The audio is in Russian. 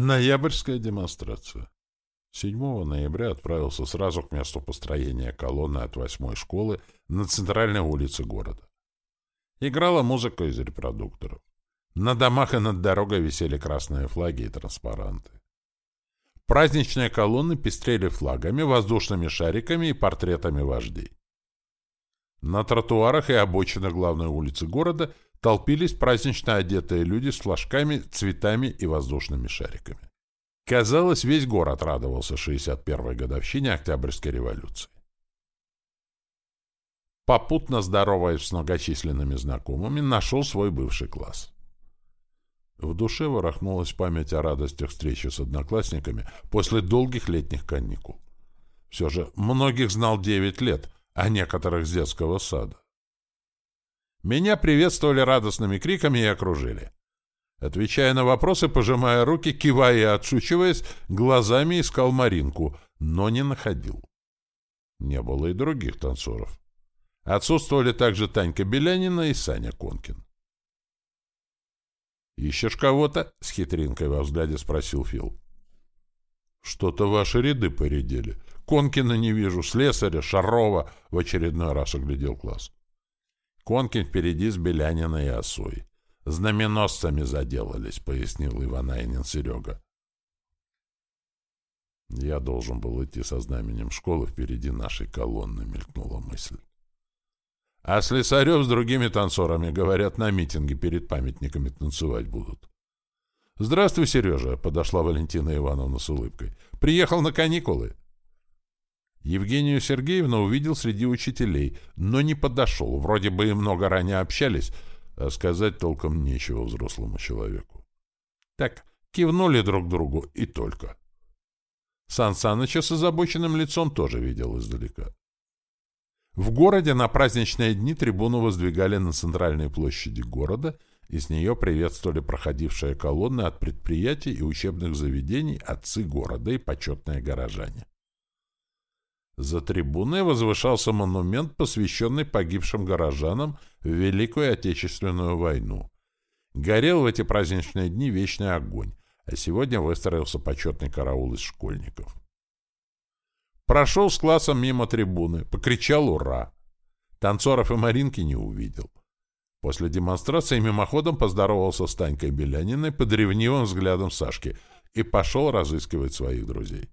Ноябрьская демонстрация. 7 ноября отправился сразу к месту построения колонны от восьмой школы на центральной улице города. Играла музыка из репродукторов. На домах и над дорогой висели красные флаги и транспаранты. Праздничные колонны пестрели флагами, воздушными шариками и портретами вождей. На тротуарах и обочинах главной улицы города толпились празднично одетые люди с флажками, цветами и воздушными шариками. Казалось, весь город радовался 61-й годовщине Октябрьской революции. Попутно здороваясь с многочисленными знакомыми, нашел свой бывший класс. В душе ворохнулась память о радостях встречи с одноклассниками после долгих летних каникул. Все же многих знал 9 лет, а некоторых с детского сада. Меня приветствовали радостными криками и окружили. Отвечая на вопросы, пожимая руки, кивая и отшучиваясь, глазами искал Маринку, но не находил. Не было и других танцоров. Отсутствовали также Танька Белянина и Саня Конкин. «Ищешь кого-то?» — с хитринкой во взгляде спросил Фил. «Что-то ваши ряды поредели. Конкина не вижу, слесаря, Шарова!» — в очередной раз оглядел класс. Конкин впереди с Беляниной и Осой. Знаменосцами заделались, — пояснил Иванайнин Серега. Я должен был идти со знаменем школы впереди нашей колонны, — мелькнула мысль. А Слесарев с другими танцорами, говорят, на митинге перед памятниками танцевать будут. «Здравствуй, Сережа», — подошла Валентина Ивановна с улыбкой. «Приехал на каникулы». Евгению Сергеевну увидел среди учителей, но не подошел. Вроде бы и много ранее общались, а сказать толком нечего взрослому человеку. Так, кивнули друг другу и только. Сан Саныча с озабоченным лицом тоже видел издалека. В городе на праздничные дни трибуну воздвигали на центральной площади города, и с нее приветствовали проходившие колонны от предприятий и учебных заведений отцы города и почетные горожане. За трибуной возвышался монумент, посвященный погибшим горожанам в Великую Отечественную войну. Горел в эти праздничные дни вечный огонь, а сегодня выстроился почетный караул из школьников. Прошел с классом мимо трибуны, покричал «Ура!». Танцоров и Маринки не увидел. После демонстрации мимоходом поздоровался с Танькой Беляниной под ревнивым взглядом Сашки и пошел разыскивать своих друзей.